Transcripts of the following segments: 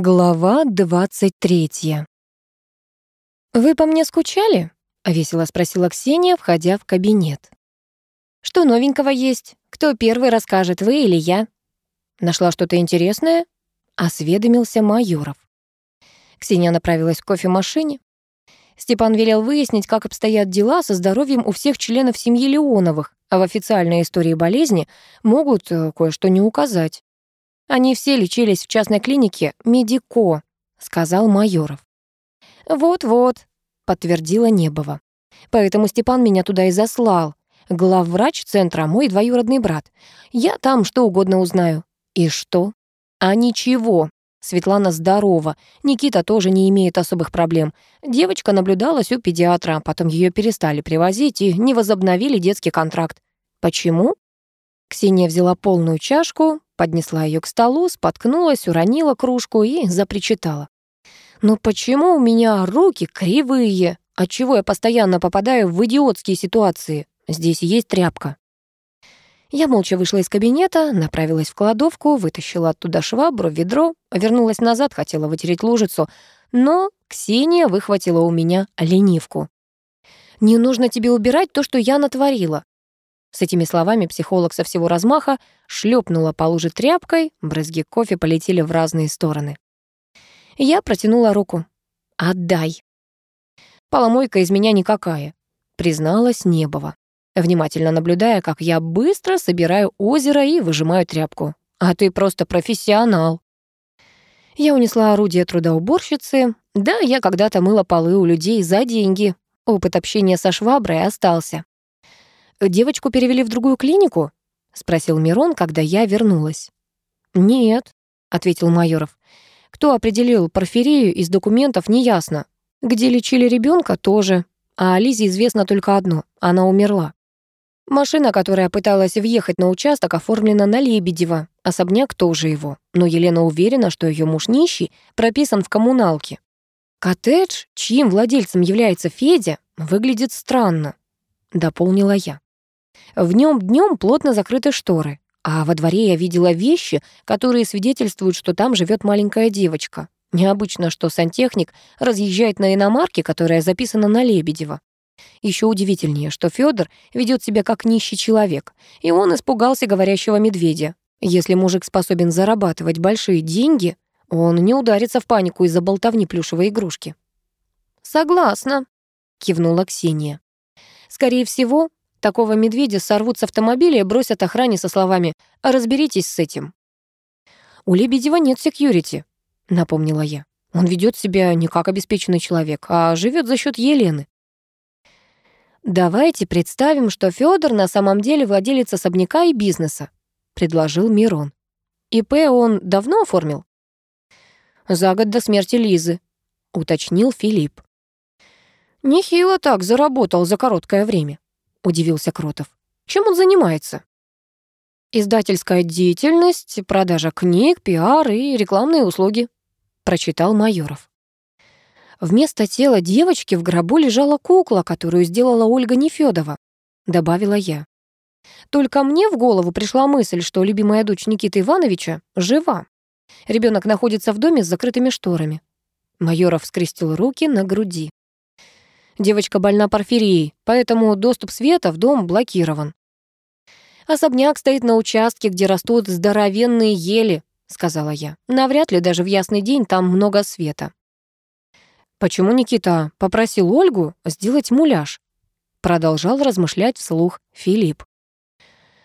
Глава 23. «Вы по мне скучали?» — весело спросила Ксения, входя в кабинет. «Что новенького есть? Кто первый расскажет, вы или я?» «Нашла что-то интересное?» — осведомился Майоров. Ксения направилась к кофемашине. Степан велел выяснить, как обстоят дела со здоровьем у всех членов семьи Леоновых, а в официальной истории болезни могут э, кое-что не указать. Они все лечились в частной клинике «Медико», — сказал Майоров. «Вот-вот», — подтвердила Небова. «Поэтому Степан меня туда и заслал. Главврач центра — мой двоюродный брат. Я там что угодно узнаю». «И что?» «А ничего. Светлана здорова. Никита тоже не имеет особых проблем. Девочка наблюдалась у педиатра, потом ее перестали привозить и не возобновили детский контракт. Почему? Ксения взяла полную чашку, поднесла ее к столу, споткнулась, уронила кружку и запричитала. «Но почему у меня руки кривые? Отчего я постоянно попадаю в идиотские ситуации? Здесь есть тряпка». Я молча вышла из кабинета, направилась в кладовку, вытащила оттуда швабру, ведро, вернулась назад, хотела вытереть лужицу, но Ксения выхватила у меня ленивку. «Не нужно тебе убирать то, что я натворила. С этими словами психолог со всего размаха шлепнула по луже тряпкой, брызги кофе полетели в разные стороны. Я протянула руку. «Отдай». «Поломойка из меня никакая», — призналась Небова, внимательно наблюдая, как я быстро собираю озеро и выжимаю тряпку. «А ты просто профессионал». Я унесла орудие труда уборщицы. Да, я когда-то мыла полы у людей за деньги. Опыт общения со шваброй остался. «Девочку перевели в другую клинику?» — спросил Мирон, когда я вернулась. «Нет», — ответил Майоров. «Кто определил порфирию из документов, неясно. Где лечили ребенка, тоже. А Лизе известно только одно — она умерла. Машина, которая пыталась въехать на участок, оформлена на Лебедева. Особняк тоже его. Но Елена уверена, что ее муж нищий, прописан в коммуналке. Коттедж, чьим владельцем является Федя, выглядит странно, дополнила я. В нем днем плотно закрыты шторы, а во дворе я видела вещи, которые свидетельствуют, что там живет маленькая девочка. Необычно, что сантехник разъезжает на иномарке, которая записана на Лебедева. Еще удивительнее, что Федор ведет себя как нищий человек, и он испугался говорящего медведя. Если мужик способен зарабатывать большие деньги, он не ударится в панику из-за болтовни плюшевой игрушки. «Согласна», — кивнула Ксения. «Скорее всего, Такого медведя сорвут с автомобиля и бросят охране со словами «разберитесь с этим». «У Лебедева нет секьюрити», — напомнила я. «Он ведет себя не как обеспеченный человек, а живет за счет Елены». «Давайте представим, что Федор на самом деле владелец особняка и бизнеса», — предложил Мирон. «ИП он давно оформил?» «За год до смерти Лизы», — уточнил Филипп. «Нехило так заработал за короткое время», — удивился Кротов. «Чем он занимается?» «Издательская деятельность, продажа книг, пиар и рекламные услуги», — прочитал Майоров. «Вместо тела девочки в гробу лежала кукла, которую сделала Ольга Нефёдова», — добавила я. Только мне в голову пришла мысль, что любимая дочь Никиты Ивановича жива. Ребенок находится в доме с закрытыми шторами. Майоров скрестил руки на груди. Девочка больна порфирией, поэтому доступ света в дом блокирован. «Особняк стоит на участке, где растут здоровенные ели», — сказала я. «Навряд ли даже в ясный день там много света». «Почему Никита попросил Ольгу сделать муляж?» Продолжал размышлять вслух Филипп.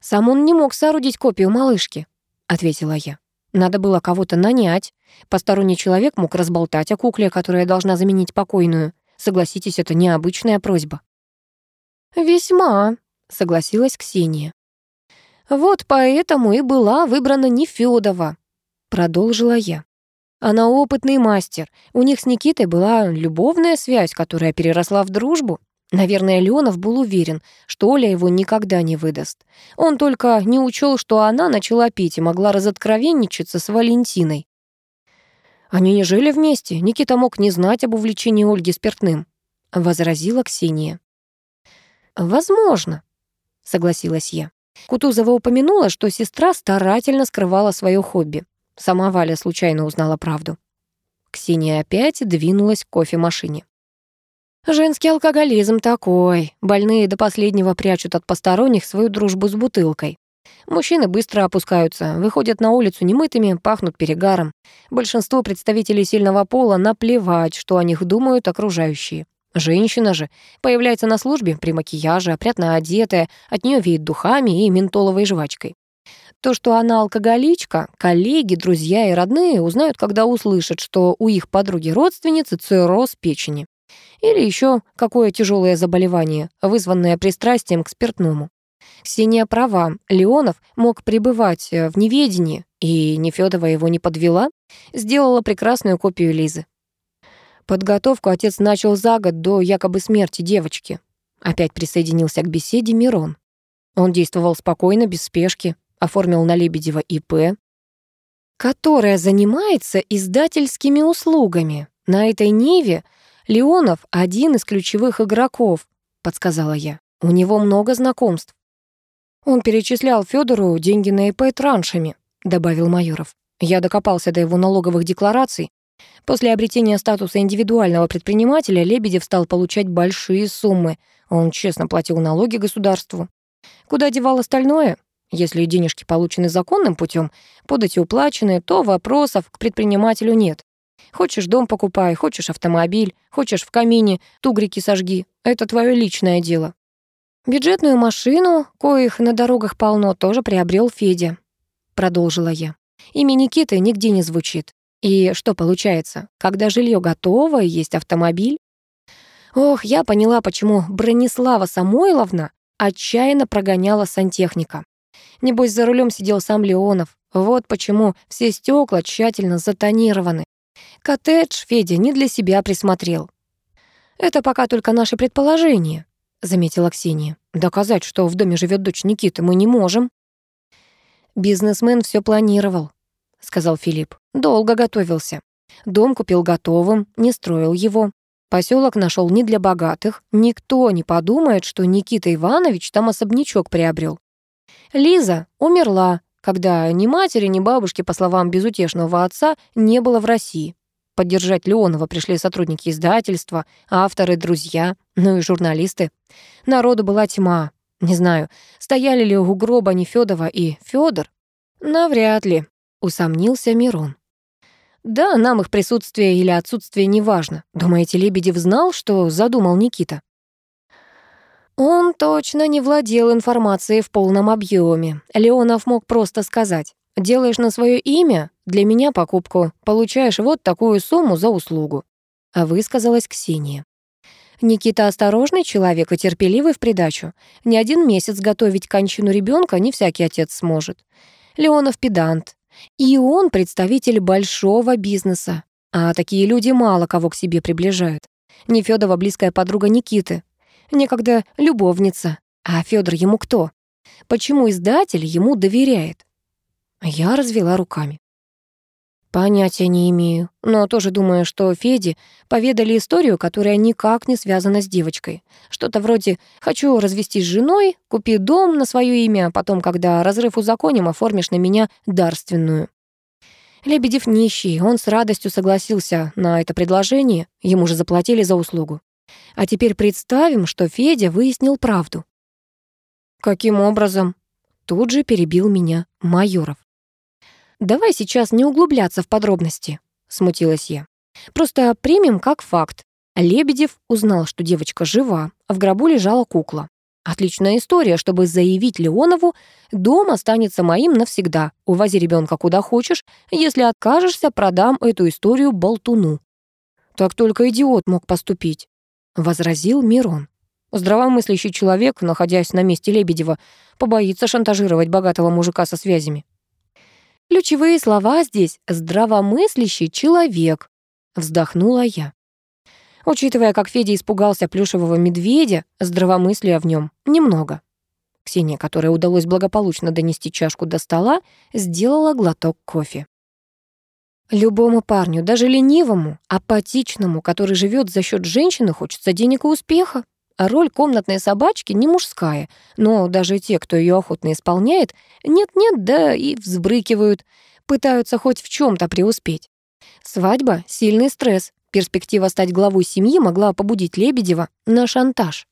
«Сам он не мог соорудить копию малышки», — ответила я. «Надо было кого-то нанять. Посторонний человек мог разболтать о кукле, которая должна заменить покойную. Согласитесь, это необычная просьба». «Весьма», — согласилась Ксения. «Вот поэтому и была выбрана Нефёдова», — продолжила я. Она опытный мастер. У них с Никитой была любовная связь, которая переросла в дружбу. Наверное, Леонов был уверен, что Оля его никогда не выдаст. Он только не учел, что она начала пить и могла разоткровенничаться с Валентиной. Они не жили вместе, Никита мог не знать об увлечении Ольги спиртным, возразила Ксения. Возможно, согласилась я. Кутузова упомянула, что сестра старательно скрывала свое хобби. Сама Валя случайно узнала правду. Ксения опять двинулась к кофемашине. Женский алкоголизм такой. Больные до последнего прячут от посторонних свою дружбу с бутылкой. Мужчины быстро опускаются, выходят на улицу немытыми, пахнут перегаром. Большинство представителей сильного пола наплевать, что о них думают окружающие. Женщина же появляется на службе при макияже, опрятно одетая, от нее веет духами и ментоловой жвачкой. То, что она алкоголичка, коллеги, друзья и родные узнают, когда услышат, что у их подруги-родственницы цирроз печени. Или еще какое тяжелое заболевание, вызванное пристрастием к спиртному. Ксения права, Леонов мог пребывать э, в неведении, и Нефёдова его не подвела, сделала прекрасную копию Лизы. Подготовку отец начал за год до якобы смерти девочки. Опять присоединился к беседе Мирон. Он действовал спокойно, без спешки, оформил на Лебедева ИП, которая занимается издательскими услугами. На этой ниве Леонов один из ключевых игроков, подсказала я. У него много знакомств. Он перечислял Федору деньги на ИП траншами, добавил Майоров. Я докопался до его налоговых деклараций. После обретения статуса индивидуального предпринимателя Лебедев стал получать большие суммы. Он честно платил налоги государству. Куда девал остальное? Если денежки получены законным путем, подати уплачены, то вопросов к предпринимателю нет. Хочешь дом покупай, хочешь автомобиль, хочешь в камине тугрики сожги. Это твое личное дело. Бюджетную машину, коих на дорогах полно, тоже приобрел Федя. Продолжила я. Имя Никиты нигде не звучит. И что получается? Когда жилье готово и есть автомобиль? Ох, я поняла, почему Бронислава Самойловна отчаянно прогоняла сантехника. Небось, за рулем сидел сам Леонов. Вот почему все стекла тщательно затонированы. Коттедж Федя не для себя присмотрел. «Это пока только наше предположение», — заметила Ксения. «Доказать, что в доме живет дочь Никиты, мы не можем». «Бизнесмен все планировал», — сказал Филипп. «Долго готовился. Дом купил готовым, не строил его. Поселок нашел не для богатых. Никто не подумает, что Никита Иванович там особнячок приобрел. Лиза умерла, когда ни матери, ни бабушки, по словам безутешного отца, не было в России. Поддержать Леонова пришли сотрудники издательства, авторы, друзья, ну и журналисты. Народу была тьма. Не знаю, стояли ли у гроба Нефёдова и Фёдор? Навряд ли, усомнился Мирон. Да, нам их присутствие или отсутствие не важно. Думаете, Лебедев знал, что задумал Никита? Он точно не владел информацией в полном объеме. Леонов мог просто сказать, «Делаешь на свое имя, для меня покупку, получаешь вот такую сумму за услугу». Высказалась Ксения. Никита осторожный человек и терпеливый в придачу. Ни один месяц готовить кончину ребенка не всякий отец сможет. Леонов педант. И он представитель большого бизнеса. А такие люди мало кого к себе приближают. Нефёдова близкая подруга Никиты, некогда любовница. А Федор ему кто? Почему издатель ему доверяет? Я развела руками. Понятия не имею, но тоже думаю, что Феде поведали историю, которая никак не связана с девочкой. Что-то вроде «хочу развестись с женой, купи дом на свое имя, а потом, когда разрыв узаконим, оформишь на меня дарственную». Лебедев нищий, он с радостью согласился на это предложение, ему же заплатили за услугу. А теперь представим, что Федя выяснил правду. Каким образом? Тут же перебил меня Майоров. Давай сейчас не углубляться в подробности, смутилась я. Просто примем как факт. Лебедев узнал, что девочка жива, а в гробу лежала кукла. Отличная история, чтобы заявить Леонову, дом останется моим навсегда. Увози ребенка куда хочешь, если откажешься, продам эту историю болтуну. Так только идиот мог поступить возразил Мирон. Здравомыслящий человек, находясь на месте Лебедева, побоится шантажировать богатого мужика со связями. Ключевые слова здесь «здравомыслящий человек», вздохнула я. Учитывая, как Федя испугался плюшевого медведя, здравомыслия в нем немного. Ксения, которой удалось благополучно донести чашку до стола, сделала глоток кофе. Любому парню, даже ленивому, апатичному, который живет за счет женщины, хочется денег и успеха. Роль комнатной собачки не мужская, но даже те, кто ее охотно исполняет, нет-нет, да и взбрыкивают, пытаются хоть в чем то преуспеть. Свадьба — сильный стресс. Перспектива стать главой семьи могла побудить Лебедева на шантаж.